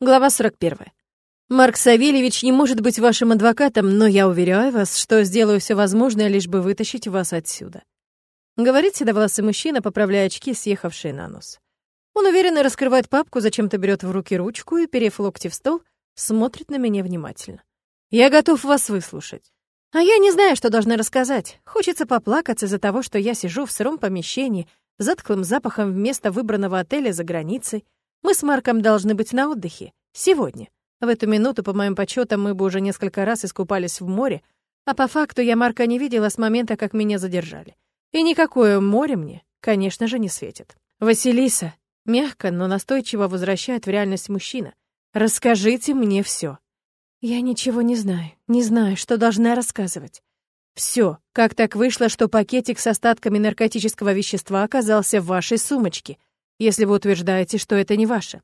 Глава 41. Марк Савельевич не может быть вашим адвокатом, но я уверяю вас, что сделаю все возможное, лишь бы вытащить вас отсюда. Говорит седовласый мужчина, поправляя очки, съехавшие на нос. Он уверенно раскрывает папку, зачем-то берет в руки ручку и, перев локти в стол, смотрит на меня внимательно. Я готов вас выслушать. А я не знаю, что должна рассказать. Хочется поплакаться из-за того, что я сижу в сыром помещении, затхлым запахом вместо выбранного отеля за границей, мы с Марком должны быть на отдыхе. Сегодня. В эту минуту, по моим подсчетам, мы бы уже несколько раз искупались в море, а по факту я Марка не видела с момента, как меня задержали. И никакое море мне, конечно же, не светит. «Василиса», мягко, но настойчиво возвращает в реальность мужчина, «расскажите мне все. Я ничего не знаю, не знаю, что должна рассказывать. Все, как так вышло, что пакетик с остатками наркотического вещества оказался в вашей сумочке, если вы утверждаете, что это не ваше.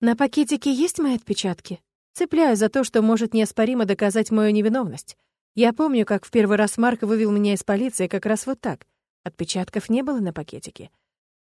На пакетике есть мои отпечатки? Цепляю за то, что может неоспоримо доказать мою невиновность. Я помню, как в первый раз Марк вывел меня из полиции как раз вот так. Отпечатков не было на пакетике.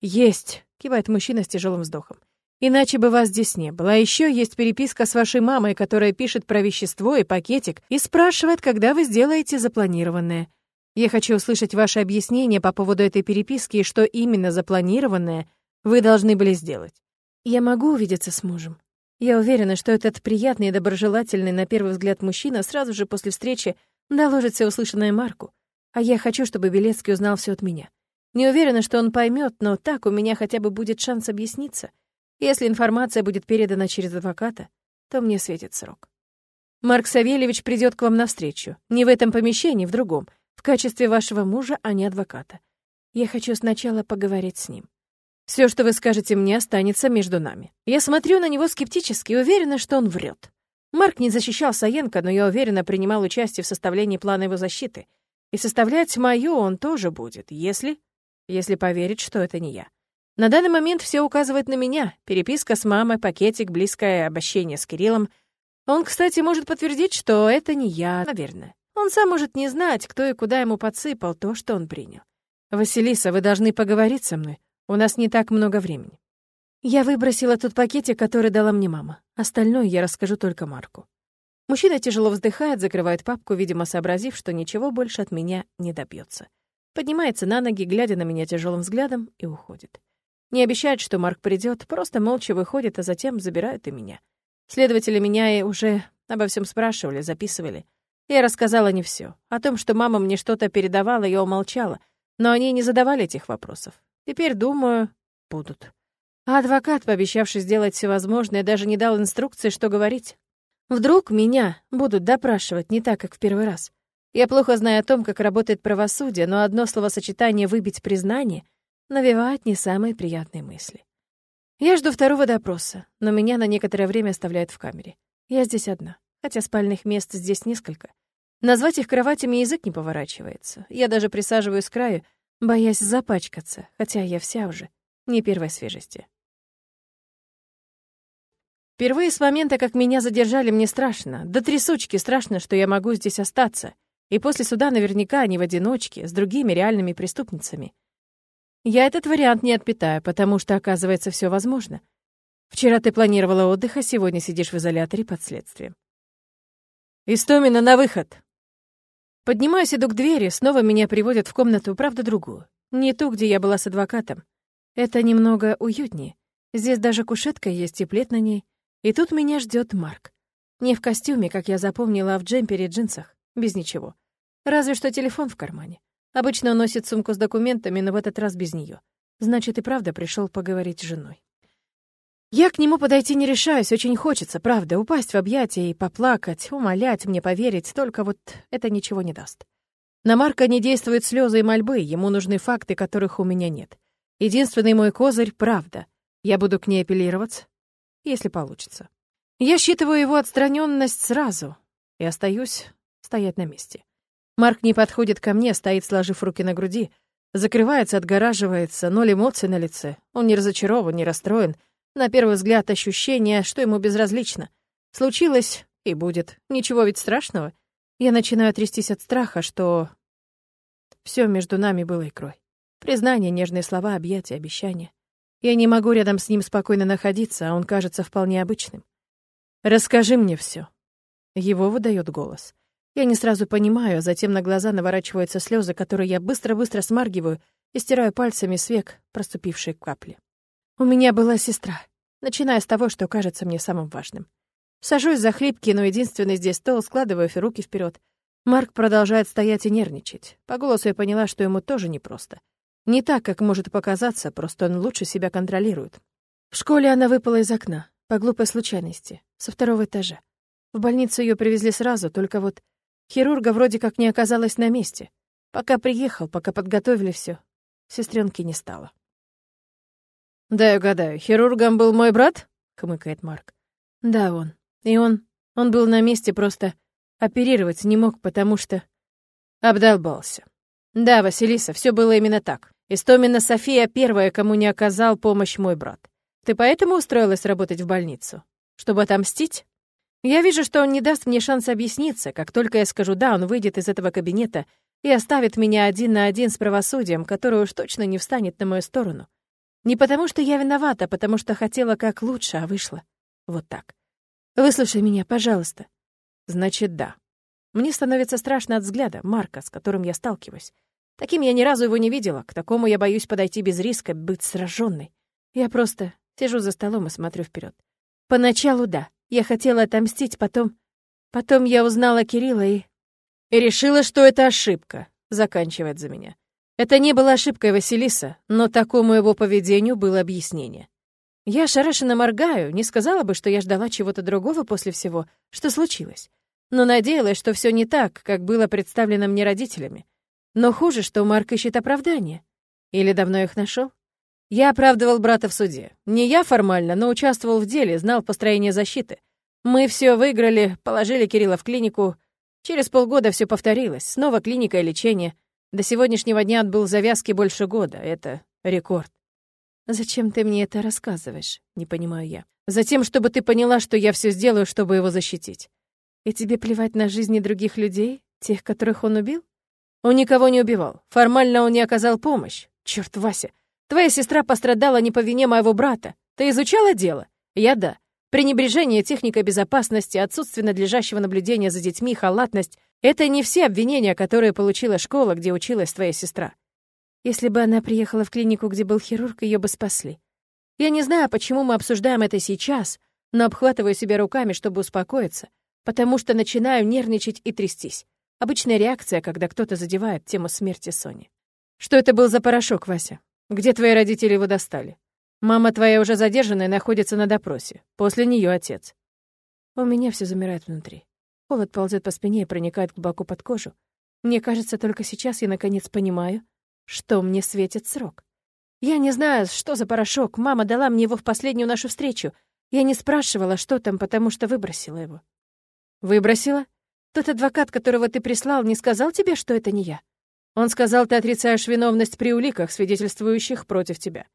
«Есть», — кивает мужчина с тяжелым вздохом. «Иначе бы вас здесь не было. А еще есть переписка с вашей мамой, которая пишет про вещество и пакетик и спрашивает, когда вы сделаете запланированное. Я хочу услышать ваше объяснение по поводу этой переписки и что именно запланированное вы должны были сделать. Я могу увидеться с мужем. Я уверена, что этот приятный и доброжелательный на первый взгляд мужчина сразу же после встречи доложит все услышанное Марку. А я хочу, чтобы Белецкий узнал все от меня. Не уверена, что он поймет, но так у меня хотя бы будет шанс объясниться. Если информация будет передана через адвоката, то мне светит срок. Марк Савельевич придет к вам навстречу. Не в этом помещении, в другом. В качестве вашего мужа, а не адвоката. Я хочу сначала поговорить с ним. Все, что вы скажете мне, останется между нами. Я смотрю на него скептически и уверена, что он врет. Марк не защищал Саенко, но я уверена, принимал участие в составлении плана его защиты. И составлять мою он тоже будет, если... если поверить, что это не я. На данный момент все указывает на меня. Переписка с мамой, пакетик, близкое обощение с Кириллом. Он, кстати, может подтвердить, что это не я, наверное. Он сам может не знать, кто и куда ему подсыпал то, что он принял. «Василиса, вы должны поговорить со мной. У нас не так много времени. Я выбросила тот пакетик, который дала мне мама. Остальное я расскажу только Марку. Мужчина тяжело вздыхает, закрывает папку, видимо, сообразив, что ничего больше от меня не добьется. Поднимается на ноги, глядя на меня тяжелым взглядом, и уходит. Не обещает, что Марк придет, просто молча выходит, а затем забирают и меня. Следователи меня и уже обо всем спрашивали, записывали. Я рассказала не все. О том, что мама мне что-то передавала, я умолчала, но они не задавали этих вопросов. Теперь, думаю, будут. А адвокат, пообещавший сделать все возможное, даже не дал инструкции, что говорить. Вдруг меня будут допрашивать не так, как в первый раз. Я плохо знаю о том, как работает правосудие, но одно словосочетание «выбить признание» навевает не самые приятные мысли. Я жду второго допроса, но меня на некоторое время оставляют в камере. Я здесь одна, хотя спальных мест здесь несколько. Назвать их кроватями язык не поворачивается. Я даже присаживаюсь к краю, боясь запачкаться, хотя я вся уже не первой свежести. Впервые с момента, как меня задержали, мне страшно. До трясучки страшно, что я могу здесь остаться. И после суда наверняка не в одиночке, с другими реальными преступницами. Я этот вариант не отпитаю, потому что, оказывается, все возможно. Вчера ты планировала отдых, а сегодня сидишь в изоляторе под следствием. «Истомина, на выход!» Поднимаюсь, иду к двери, снова меня приводят в комнату, правда, другую. Не ту, где я была с адвокатом. Это немного уютнее. Здесь даже кушетка есть и плед на ней. И тут меня ждет Марк. Не в костюме, как я запомнила, а в джемпере и джинсах. Без ничего. Разве что телефон в кармане. Обычно носит сумку с документами, но в этот раз без нее. Значит, и правда пришел поговорить с женой. Я к нему подойти не решаюсь, очень хочется, правда, упасть в объятия и поплакать, умолять мне поверить, только вот это ничего не даст. На Марка не действуют слезы и мольбы, ему нужны факты, которых у меня нет. Единственный мой козырь — правда. Я буду к ней апеллироваться, если получится. Я считываю его отстраненность сразу и остаюсь стоять на месте. Марк не подходит ко мне, стоит, сложив руки на груди, закрывается, отгораживается, ноль эмоций на лице. Он не разочарован, не расстроен, на первый взгляд ощущение, что ему безразлично. Случилось и будет. Ничего ведь страшного. Я начинаю трястись от страха, что все между нами было икрой. Признание, нежные слова, объятия, обещания. Я не могу рядом с ним спокойно находиться, а он кажется вполне обычным. Расскажи мне все. Его выдает голос. Я не сразу понимаю, а затем на глаза наворачиваются слезы, которые я быстро-быстро смаргиваю и стираю пальцами с век проступившие капли. У меня была сестра, начиная с того, что кажется мне самым важным. Сажусь за хлипкий, но единственный здесь стол, складываю руки вперед. Марк продолжает стоять и нервничать. По голосу я поняла, что ему тоже непросто. Не так, как может показаться, просто он лучше себя контролирует. В школе она выпала из окна, по глупой случайности, со второго этажа. В больницу ее привезли сразу, только вот хирурга вроде как не оказалось на месте. Пока приехал, пока подготовили все, сестренки не стало. «Да, угадаю, хирургом был мой брат?» — хмыкает Марк. «Да, он. И он... Он был на месте, просто оперировать не мог, потому что...» Обдолбался. «Да, Василиса, все было именно так. Истомина София первая, кому не оказал помощь мой брат. Ты поэтому устроилась работать в больницу? Чтобы отомстить? Я вижу, что он не даст мне шанс объясниться. Как только я скажу «да», он выйдет из этого кабинета и оставит меня один на один с правосудием, которое уж точно не встанет на мою сторону. Не потому, что я виновата, а потому что хотела как лучше, а вышло вот так. Выслушай меня, пожалуйста. Значит, да. Мне становится страшно от взгляда Марка, с которым я сталкиваюсь. Таким я ни разу его не видела, к такому я боюсь подойти без риска, быть сраженной. Я просто сижу за столом и смотрю вперед. Поначалу да, я хотела отомстить, потом... Потом я узнала Кирилла и... И решила, что это ошибка, заканчивает за меня. Это не была ошибкой Василиса, но такому его поведению было объяснение. Я ошарашенно моргаю, не сказала бы, что я ждала чего-то другого после всего, что случилось. Но надеялась, что все не так, как было представлено мне родителями. Но хуже, что Марк ищет оправдания. Или давно их нашел? Я оправдывал брата в суде. Не я формально, но участвовал в деле, знал построение защиты. Мы все выиграли, положили Кирилла в клинику. Через полгода все повторилось. Снова клиника и лечение. До сегодняшнего дня отбыл завязки больше года. Это рекорд. «Зачем ты мне это рассказываешь?» — не понимаю я. «Затем, чтобы ты поняла, что я все сделаю, чтобы его защитить. И тебе плевать на жизни других людей, тех, которых он убил?» Он никого не убивал. Формально он не оказал помощь. Черт, Вася, твоя сестра пострадала не по вине моего брата. Ты изучала дело? Я да. Пренебрежение техникой безопасности, отсутствие надлежащего наблюдения за детьми, халатность — это не все обвинения, которые получила школа, где училась твоя сестра. Если бы она приехала в клинику, где был хирург, ее бы спасли. Я не знаю, почему мы обсуждаем это сейчас, но обхватываю себя руками, чтобы успокоиться, потому что начинаю нервничать и трястись. Обычная реакция, когда кто-то задевает тему смерти Сони. Что это был за порошок, Вася? Где твои родители его достали? Мама твоя уже задержана и находится на допросе. После нее отец. У меня все замирает внутри. Холод ползет по спине и проникает глубоко под кожу. Мне кажется, только сейчас я наконец понимаю, что мне светит срок. Я не знаю, что за порошок. Мама дала мне его в последнюю нашу встречу. Я не спрашивала, что там, потому что выбросила его. Выбросила? Тот адвокат, которого ты прислал, не сказал тебе, что это не я? Он сказал, ты отрицаешь виновность при уликах, свидетельствующих против тебя.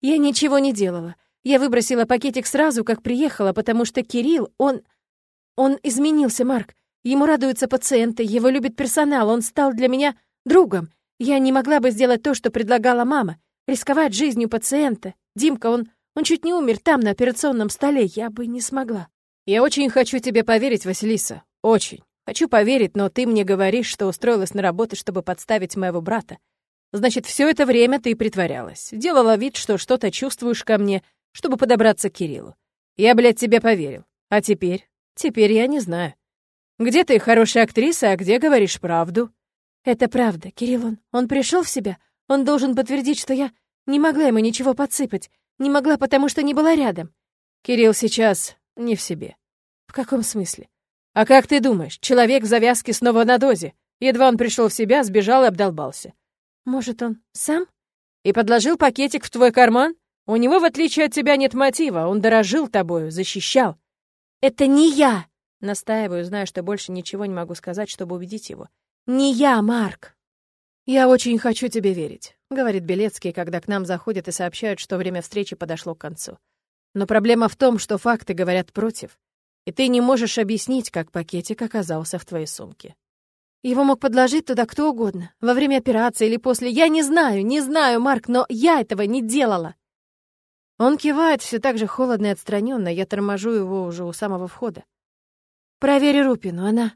Я ничего не делала. Я выбросила пакетик сразу, как приехала, потому что Кирилл, он... Он изменился, Марк. Ему радуются пациенты, его любит персонал, он стал для меня другом. Я не могла бы сделать то, что предлагала мама. Рисковать жизнью пациента. Димка, он... Он чуть не умер там, на операционном столе. Я бы не смогла. Я очень хочу тебе поверить, Василиса. Очень. Хочу поверить, но ты мне говоришь, что устроилась на работу, чтобы подставить моего брата. Значит, все это время ты притворялась. Делала вид, что что-то чувствуешь ко мне, чтобы подобраться к Кириллу. Я, блядь, тебе поверил. А теперь? Теперь я не знаю. Где ты хорошая актриса, а где говоришь правду? Это правда, Кирилл, он, он пришел в себя. Он должен подтвердить, что я не могла ему ничего подсыпать. Не могла, потому что не была рядом. Кирилл сейчас не в себе. В каком смысле? А как ты думаешь, человек в завязке снова на дозе? Едва он пришел в себя, сбежал и обдолбался. Может, он сам? И подложил пакетик в твой карман? У него, в отличие от тебя, нет мотива. Он дорожил тобою, защищал. Это не я! Настаиваю, зная, что больше ничего не могу сказать, чтобы убедить его. Не я, Марк. Я очень хочу тебе верить, говорит Белецкий, когда к нам заходят и сообщают, что время встречи подошло к концу. Но проблема в том, что факты говорят против и ты не можешь объяснить, как пакетик оказался в твоей сумке. Его мог подложить туда кто угодно, во время операции или после. Я не знаю, не знаю, Марк, но я этого не делала. Он кивает все так же холодно и отстраненно. Я торможу его уже у самого входа. Проверь Рупину, она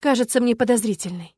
кажется мне подозрительной.